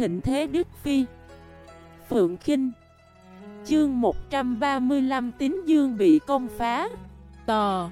thịnh thế Đức Phi. Phượng Kinh. Chương 135 Tín Dương bị công phá. Tò.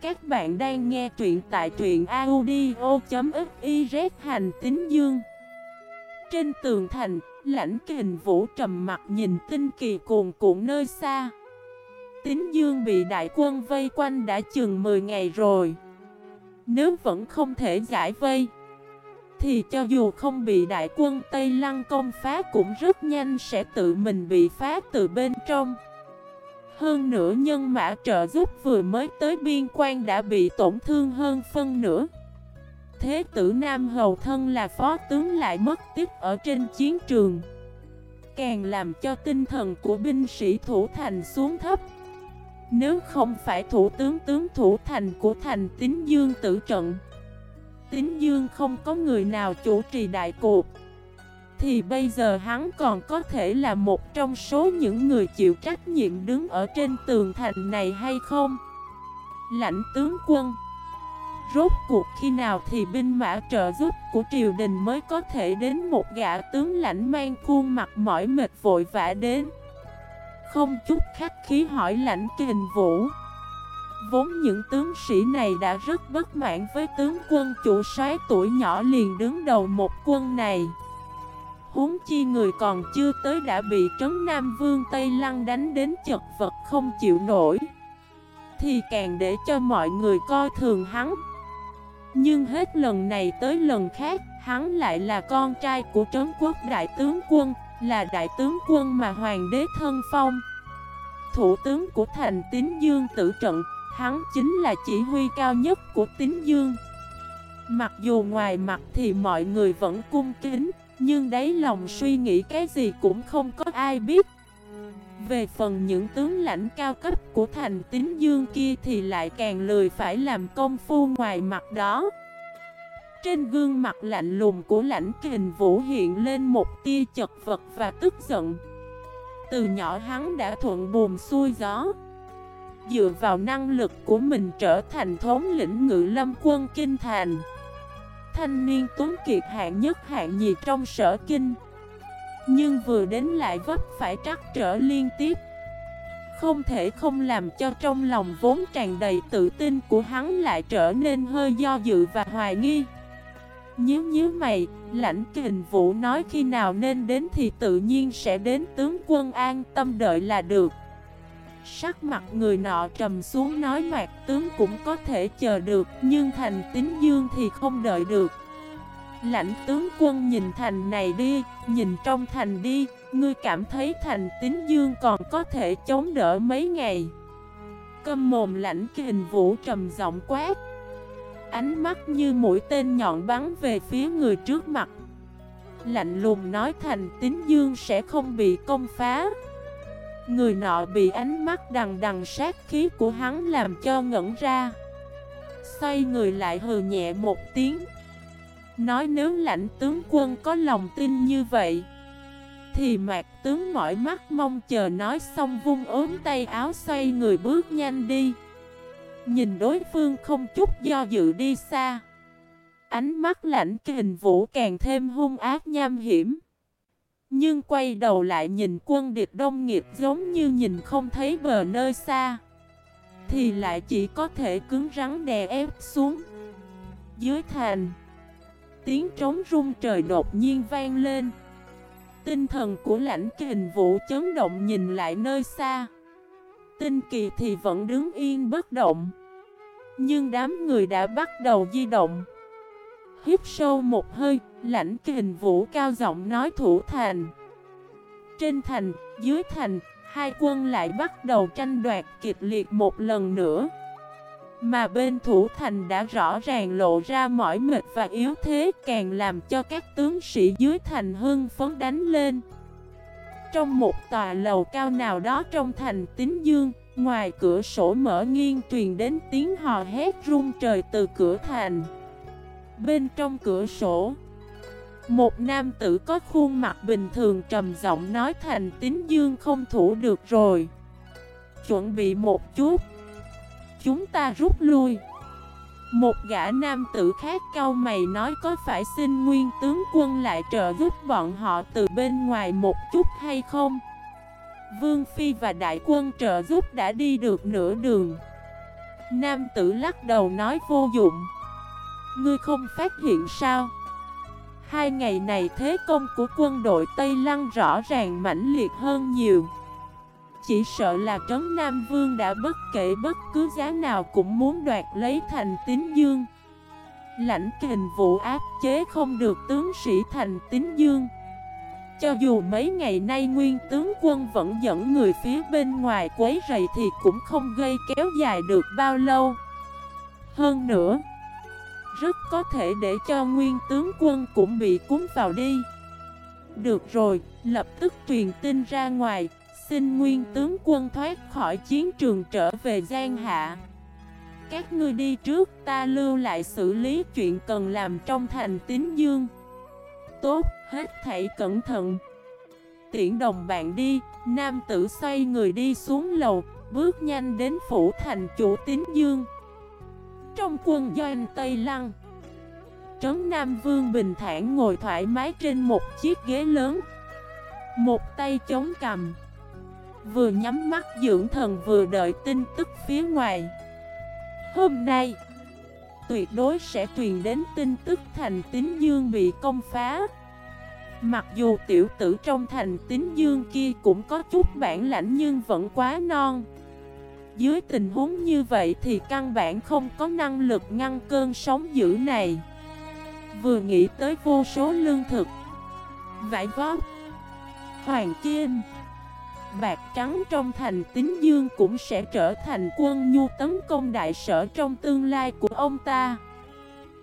Các bạn đang nghe truyện tại truyện audio.xyz hành Tín Dương. Trên tường thành, lãnh kình vũ trầm mặt nhìn tinh kỳ cuồn cuộn nơi xa. Tín Dương bị đại quân vây quanh đã chừng 10 ngày rồi. Nếu vẫn không thể giải vây thì cho dù không bị đại quân Tây Lăng công phá cũng rất nhanh sẽ tự mình bị phá từ bên trong. Hơn nữa nhân mã trợ giúp vừa mới tới biên quan đã bị tổn thương hơn phân nửa. Thế tử Nam Hầu Thân là phó tướng lại mất tích ở trên chiến trường. Càng làm cho tinh thần của binh sĩ thủ thành xuống thấp. Nếu không phải thủ tướng tướng thủ thành của thành tín dương tử trận Tính Dương không có người nào chủ trì đại cuộc. Thì bây giờ hắn còn có thể là một trong số những người chịu trách nhiệm đứng ở trên tường thành này hay không? Lãnh tướng quân, Rốt cuộc khi nào thì binh mã trợ giúp của triều đình mới có thể đến một gã tướng lãnh mang khuôn mặt mỏi mệt vội vã đến? Không chút khách khí hỏi lãnh kình vũ. Vốn những tướng sĩ này đã rất bất mãn với tướng quân chủ soái tuổi nhỏ liền đứng đầu một quân này. Huống chi người còn chưa tới đã bị Trấn Nam Vương Tây Lăng đánh đến chật vật không chịu nổi. Thì càng để cho mọi người coi thường hắn. Nhưng hết lần này tới lần khác, Hắn lại là con trai của Trấn Quốc Đại tướng quân, Là đại tướng quân mà Hoàng đế thân phong. Thủ tướng của thành tín dương tử trận Hắn chính là chỉ huy cao nhất của tín dương. Mặc dù ngoài mặt thì mọi người vẫn cung kính, Nhưng đáy lòng suy nghĩ cái gì cũng không có ai biết. Về phần những tướng lãnh cao cấp của thành tín dương kia thì lại càng lười phải làm công phu ngoài mặt đó. Trên gương mặt lạnh lùng của lãnh kình vũ hiện lên một tia chật vật và tức giận. Từ nhỏ hắn đã thuận buồm xuôi gió. Dựa vào năng lực của mình trở thành thống lĩnh ngự lâm quân kinh thành. Thanh niên tuấn kiệt hạng nhất hạng nhì trong sở kinh. Nhưng vừa đến lại vấp phải trắc trở liên tiếp. Không thể không làm cho trong lòng vốn tràn đầy tự tin của hắn lại trở nên hơi do dự và hoài nghi. Nhớ nhớ mày, lãnh kình vũ nói khi nào nên đến thì tự nhiên sẽ đến tướng quân an tâm đợi là được. Sắc mặt người nọ trầm xuống nói mạc tướng cũng có thể chờ được Nhưng thành tín dương thì không đợi được. Lãnh tướng quân nhìn thành này đi, nhìn trong thành đi Ngươi cảm thấy thành tín dương còn có thể chống đỡ mấy ngày? Câm mồm lãnh kình vũ trầm giọng quát. Ánh mắt như mũi tên nhọn bắn về phía người trước mặt. Lạnh lùng nói thành tín dương sẽ không bị công phá. Người nọ bị ánh mắt đằng đằng sát khí của hắn làm cho ngẩn ra. Xoay người lại hừ nhẹ một tiếng. Nói nếu lãnh tướng quân có lòng tin như vậy, Thì mạc tướng mỏi mắt mong chờ nói xong vung ốm tay áo xoay người bước nhanh đi. Nhìn đối phương không chút do dự đi xa, Ánh mắt lãnh kình vũ càng thêm hung ác nham hiểm nhưng quay đầu lại nhìn quân địch đông nghiệp giống như nhìn không thấy bờ nơi xa. Thì lại chỉ có thể cứng rắn đè ép xuống. Dưới thành, Tiếng trống rung trời đột nhiên vang lên. Tinh thần của lãnh kình vũ chấn động nhìn lại nơi xa. Tinh kỳ thì vẫn đứng yên bất động. Nhưng đám người đã bắt đầu di động. Hiếp sâu một hơi, lãnh kình vũ cao giọng nói thủ thành. Trên thành, dưới thành, hai quân lại bắt đầu tranh đoạt kịch liệt một lần nữa. Mà bên thủ thành đã rõ ràng lộ ra mỏi mệt và yếu thế càng làm cho các tướng sĩ dưới thành hưng phấn đánh lên. Trong một tòa lầu cao nào đó trong thành tín dương, ngoài cửa sổ mở nghiêng truyền đến tiếng hò hét rung trời từ cửa thành. Bên trong cửa sổ Một nam tử có khuôn mặt bình thường trầm giọng nói thành tín dương không thủ được rồi Chuẩn bị một chút Chúng ta rút lui Một gã nam tử khác cau mày nói có phải xin nguyên tướng quân lại trợ giúp bọn họ từ bên ngoài một chút hay không? Vương Phi và đại quân trợ giúp đã đi được nửa đường. Nam tử lắc đầu nói vô dụng. Ngươi không phát hiện sao? Hai ngày này thế công của quân đội Tây Lăng rõ ràng mãnh liệt hơn nhiều. Chỉ sợ là Trấn Nam Vương đã bất kể bất cứ giá nào cũng muốn đoạt lấy thành tín dương Lãnh kình vụ áp chế không được tướng sĩ thành tín dương Cho dù mấy ngày nay nguyên tướng quân vẫn dẫn người phía bên ngoài quấy rầy thì cũng không gây kéo dài được bao lâu Hơn nữa rất có thể để cho nguyên tướng quân cũng bị cuốn vào đi. Được rồi, lập tức truyền tin ra ngoài. Xin nguyên tướng quân thoát khỏi chiến trường trở về Giang Hạ. Các ngươi đi trước ta lưu lại xử lý chuyện cần làm trong thành tín dương. Tốt, hết thảy cẩn thận. Tiễn đồng bạn đi, nam tử xoay người đi xuống lầu Bước nhanh đến phủ thành chủ tín dương. Trong quân doanh Tây Lăng. Trấn Nam Vương bình thản ngồi thoải mái trên một chiếc ghế lớn, Một tay chống cầm, Vừa nhắm mắt dưỡng thần vừa đợi tin tức phía ngoài. Hôm nay, Tuyệt đối sẽ truyền đến tin tức thành tín dương bị công phá. Mặc dù tiểu tử trong thành tín dương kia cũng có chút bản lãnh nhưng vẫn quá non. Dưới tình huống như vậy thì căn bản không có năng lực ngăn cơn sóng dữ này. Vừa nghĩ tới vô số lương thực, Vải vóc, Hoàng kim, bạc trắng trong thành tín dương cũng sẽ trở thành quân nhu tấn công đại sở trong tương lai của ông ta.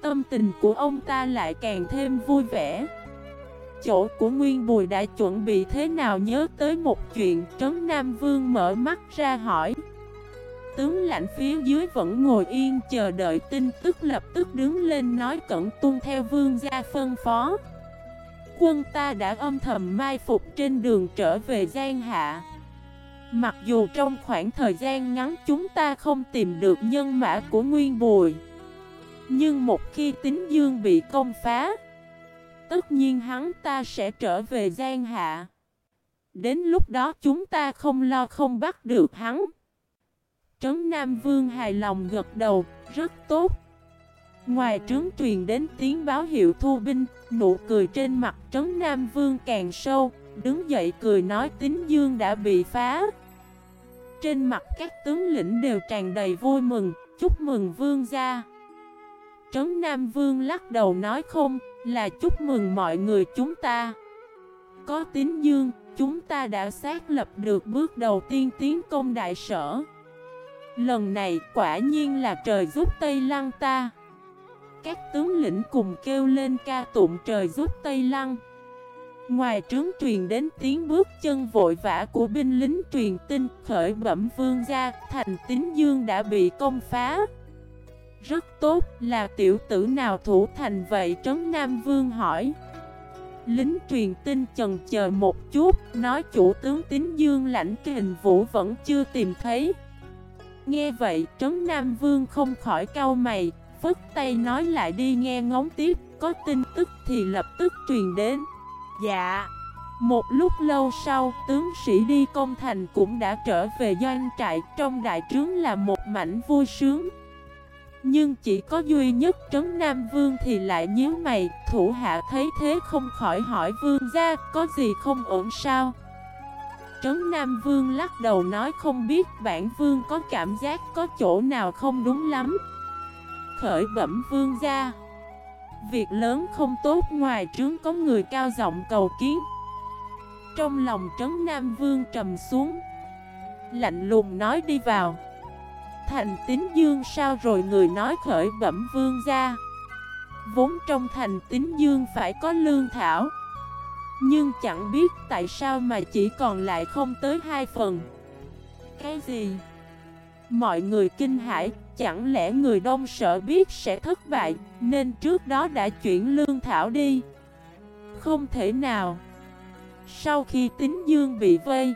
Tâm tình của ông ta lại càng thêm vui vẻ. Chỗ của Nguyên Bùi đã chuẩn bị thế nào nhớ tới một chuyện Trấn Nam Vương mở mắt ra hỏi. Tướng lãnh phía dưới vẫn ngồi yên, chờ đợi tin tức lập tức đứng lên nói cẩn tuân theo vương gia phân phó. Quân ta đã âm thầm mai phục trên đường trở về Giang Hạ. Mặc dù trong khoảng thời gian ngắn chúng ta không tìm được nhân mã của Nguyên Bùi, Nhưng một khi tính dương bị công phá, Tất nhiên hắn ta sẽ trở về Giang Hạ. Đến lúc đó chúng ta không lo không bắt được hắn. Trấn Nam Vương hài lòng gật đầu, rất tốt Ngoài trướng truyền đến tiếng báo hiệu thu binh, nụ cười trên mặt Trấn Nam Vương càng sâu, đứng dậy cười nói tính dương đã bị phá. Trên mặt các tướng lĩnh đều tràn đầy vui mừng, chúc mừng vương gia. Trấn Nam Vương lắc đầu nói không, là chúc mừng mọi người chúng ta. Có tín dương, chúng ta đã xác lập được bước đầu tiên tiến công đại sở. Lần này quả nhiên là trời giúp Tây Lăng ta. Các tướng lĩnh cùng kêu lên ca tụng trời giúp Tây Lăng. Ngoài trướng truyền đến tiếng bước chân vội vã của binh lính truyền tin khởi bẩm vương gia, thành tín dương đã bị công phá. Rất tốt, là tiểu tử nào thủ thành vậy? Trấn Nam Vương hỏi. Lính truyền tin chần chờ một chút, Nói chủ tướng tín dương lãnh kình vũ vẫn chưa tìm thấy. Nghe vậy trấn Nam Vương không khỏi cau mày phất tay nói lại đi nghe ngóng tiếp, có tin tức thì lập tức truyền đến. Dạ. Một lúc lâu sau, tướng sĩ đi công thành cũng đã trở về doanh trại, trong đại trướng là một mảnh vui sướng. Nhưng chỉ có duy nhất Trấn Nam Vương thì lại nhớ mày, thủ hạ thấy thế không khỏi hỏi Vương gia có gì không ổn sao? Trấn Nam Vương lắc đầu nói không biết bản Vương có cảm giác có chỗ nào không đúng lắm. Khởi bẩm vương gia, Việc lớn không tốt, ngoài trướng có người cao giọng cầu kiến. Trong lòng trấn Nam Vương trầm xuống, Lạnh lùng nói đi vào. Thành tín dương sao rồi người nói khởi bẩm vương gia? Vốn trong thành tín dương phải có lương thảo. Nhưng chẳng biết tại sao mà chỉ còn lại không tới hai phần Cái gì? Mọi người kinh hãi, chẳng lẽ người đông sợ biết sẽ thất bại, nên trước đó đã chuyển lương thảo đi. Không thể nào. Sau khi tính dương bị vây,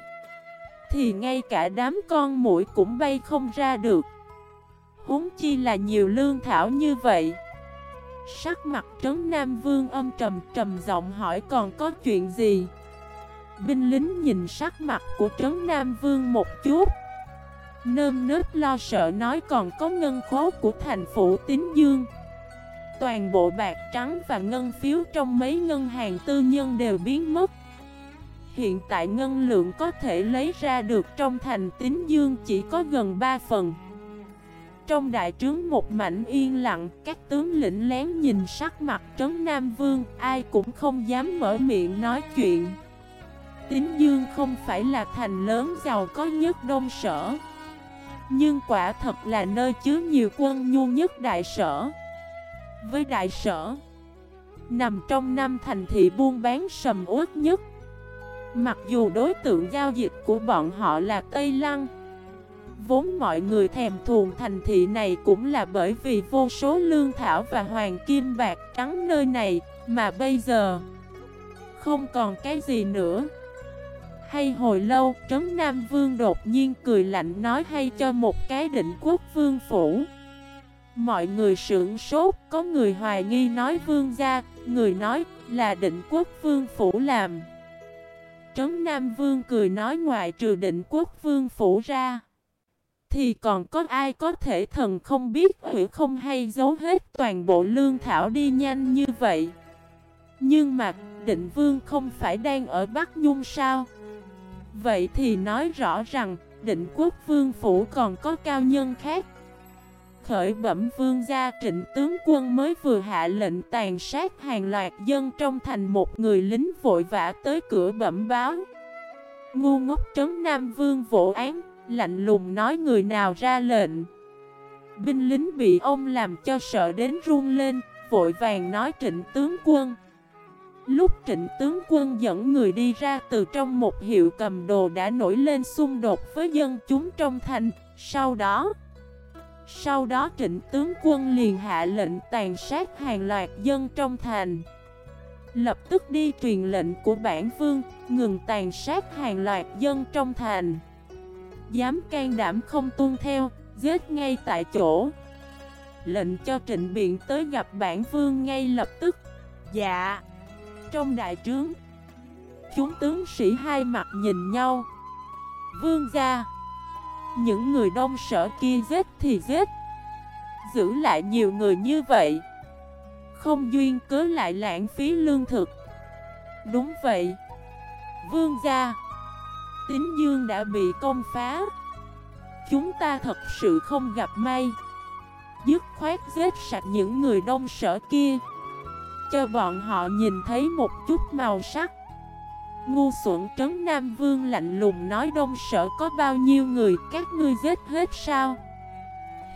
thì ngay cả đám con mũi cũng bay không ra được. Huống chi là nhiều lương thảo như vậy Sắc mặt trấn Nam Vương âm trầm trầm giọng hỏi còn có chuyện gì? Binh lính nhìn sắc mặt của trấn Nam Vương một chút. Nơm nớp lo sợ nói còn có ngân khố của thành phủ Tín Dương. Toàn bộ bạc trắng và ngân phiếu trong mấy ngân hàng tư nhân đều biến mất. Hiện tại ngân lượng có thể lấy ra được trong thành Tín Dương chỉ có gần 3 phần. Trong đại trướng một mảnh yên lặng, Các tướng lĩnh lén nhìn sắc mặt trấn Nam Vương, Ai cũng không dám mở miệng nói chuyện. Tín Dương không phải là thành lớn giàu có nhất đông sở, Nhưng quả thật là nơi chứa nhiều quân nhu nhất đại sở. Với đại sở, Nằm trong năm thành thị buôn bán sầm uất nhất. Mặc dù đối tượng giao dịch của bọn họ là Tây Lăng Vốn mọi người thèm thuồng thành thị này cũng là bởi vì vô số lương thảo và hoàng kim bạc trắng nơi này Mà bây giờ Không còn cái gì nữa hay hồi lâu, Trấn Nam Vương đột nhiên cười lạnh nói hay cho một cái định quốc vương phủ. Mọi người sưởng sốt, có người hoài nghi nói vương gia, người nói là định quốc vương phủ làm. Trấn Nam Vương cười nói ngoại trừ định quốc vương phủ ra. Thì còn có ai có thể thần không biết hủy không hay giấu hết toàn bộ lương thảo đi nhanh như vậy. Nhưng mà định vương không phải đang ở Bắc Nhung sao? Vậy thì nói rõ rằng, định quốc vương phủ còn có cao nhân khác. Khởi bẩm vương gia trịnh tướng quân mới vừa hạ lệnh tàn sát hàng loạt dân trong thành một người lính vội vã tới cửa bẩm báo. Ngu ngốc trấn Nam Vương vỗ án, lạnh lùng nói người nào ra lệnh. Binh lính bị ông làm cho sợ đến run lên, vội vàng nói trịnh tướng quân. Lúc trịnh tướng quân dẫn người đi ra từ trong một hiệu cầm đồ đã nổi lên xung đột với dân chúng trong thành, sau đó Sau đó trịnh tướng quân liền hạ lệnh tàn sát hàng loạt dân trong thành Lập tức đi truyền lệnh của bản vương, ngừng tàn sát hàng loạt dân trong thành Dám can đảm không tuân theo, giết ngay tại chỗ. Lệnh cho trịnh biện tới gặp bản vương ngay lập tức. Dạ. Trong đại trướng Chúng tướng sĩ hai mặt nhìn nhau. Vương gia Những người đông sở kia giết thì giết. Giữ lại nhiều người như vậy Không duyên cớ lại lãng phí lương thực. Đúng vậy. Vương gia Tín dương đã bị công phá. Chúng ta thật sự không gặp may. Dứt khoát giết sạch những người đông sở kia. Cho bọn họ nhìn thấy một chút màu sắc. Ngu xuẩn trấn Nam Vương lạnh lùng nói đông sở có bao nhiêu người, các ngươi giết hết sao?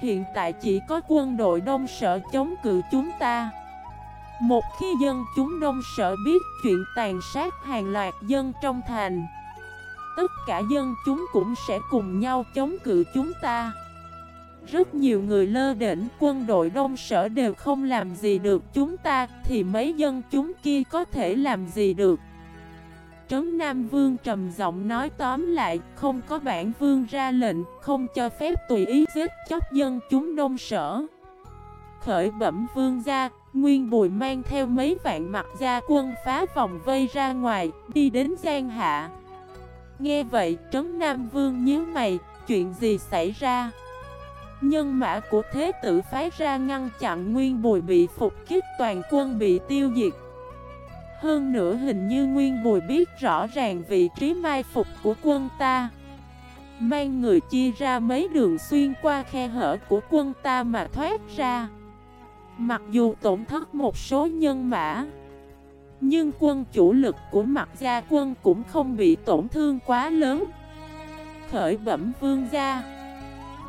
Hiện tại chỉ có quân đội đông sở chống cự chúng ta. Một khi dân chúng đông sở biết chuyện tàn sát hàng loạt dân trong thành Tất cả dân chúng cũng sẽ cùng nhau chống cự chúng ta. Rất nhiều người lơ đỉnh quân đội đông sở đều không làm gì được chúng ta, Thì mấy dân chúng kia có thể làm gì được? Trấn Nam Vương trầm giọng nói tóm lại, Không có bản vương ra lệnh, Không cho phép tùy ý giết chóc dân chúng đông sở. Khởi bẩm vương ra Nguyên Bùi mang theo mấy vạn mặt gia quân phá vòng vây ra ngoài, Đi đến Giang Hạ. Nghe vậy, Trấn Nam Vương nhíu mày, Chuyện gì xảy ra? Nhân mã của thế tử phái ra ngăn chặn nguyên bùi bị phục kích toàn quân bị tiêu diệt. Hơn nữa hình như nguyên bùi biết rõ ràng vị trí mai phục của quân ta. Mang người chia ra mấy đường xuyên qua khe hở của quân ta mà thoát ra. Mặc dù tổn thất một số nhân mã nhưng quân chủ lực của mặt gia quân cũng không bị tổn thương quá lớn. Khởi bẩm vương gia,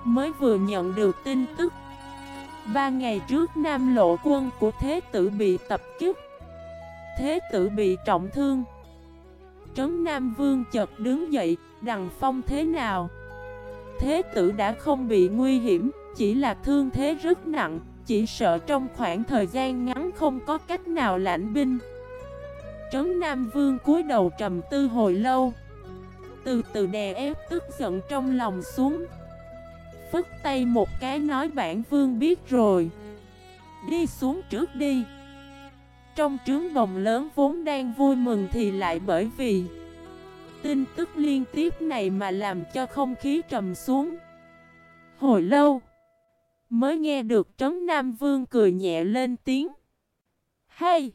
Mới vừa nhận được tin tức. Ba ngày trước Nam Lộ quân của Thế tử bị tập kích. Thế tử bị trọng thương. Trấn Nam Vương chợt đứng dậy, Đằng phong thế nào? Thế tử đã không bị nguy hiểm, Chỉ là thương thế rất nặng, Chỉ sợ trong khoảng thời gian ngắn không có cách nào lãnh binh. Trấn Nam Vương cúi đầu trầm tư hồi lâu. Từ từ đè ép tức giận trong lòng xuống. Phức tay một cái nói bản vương biết rồi. Đi xuống trước đi. Trong trướng bồng lớn vốn đang vui mừng thì lại bởi vì Tin tức liên tiếp này mà làm cho không khí trầm xuống. Hồi lâu, Mới nghe được Trấn Nam Vương cười nhẹ lên tiếng. Hay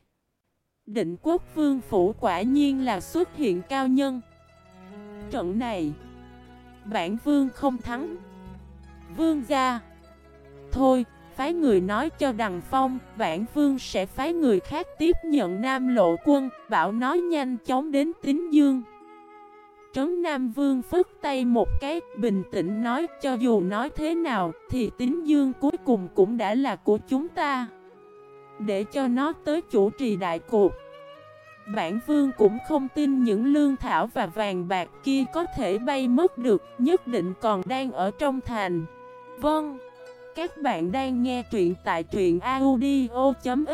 Định quốc vương phủ quả nhiên là xuất hiện cao nhân. Trận này Bản vương không thắng. Vương gia Thôi, phái người nói cho Đằng Phong Bản vương sẽ phái người khác tiếp nhận Nam Lộ quân Bảo nói nhanh chóng đến Tín Dương. Trấn Nam Vương phức tay một cái Bình tĩnh nói cho dù nói thế nào Thì Tín Dương cuối cùng cũng đã là của chúng ta. Để cho nó tới chủ trì đại cuộc. Bản vương cũng không tin những lương thảo và vàng bạc kia có thể bay mất được, Nhất định còn đang ở trong thành. Vâng Các bạn đang nghe truyện tại truyện audio.fif